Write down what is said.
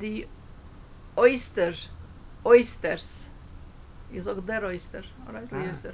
die oyster, oysters. Ich sag der oyster, alright, die Ah. oyster.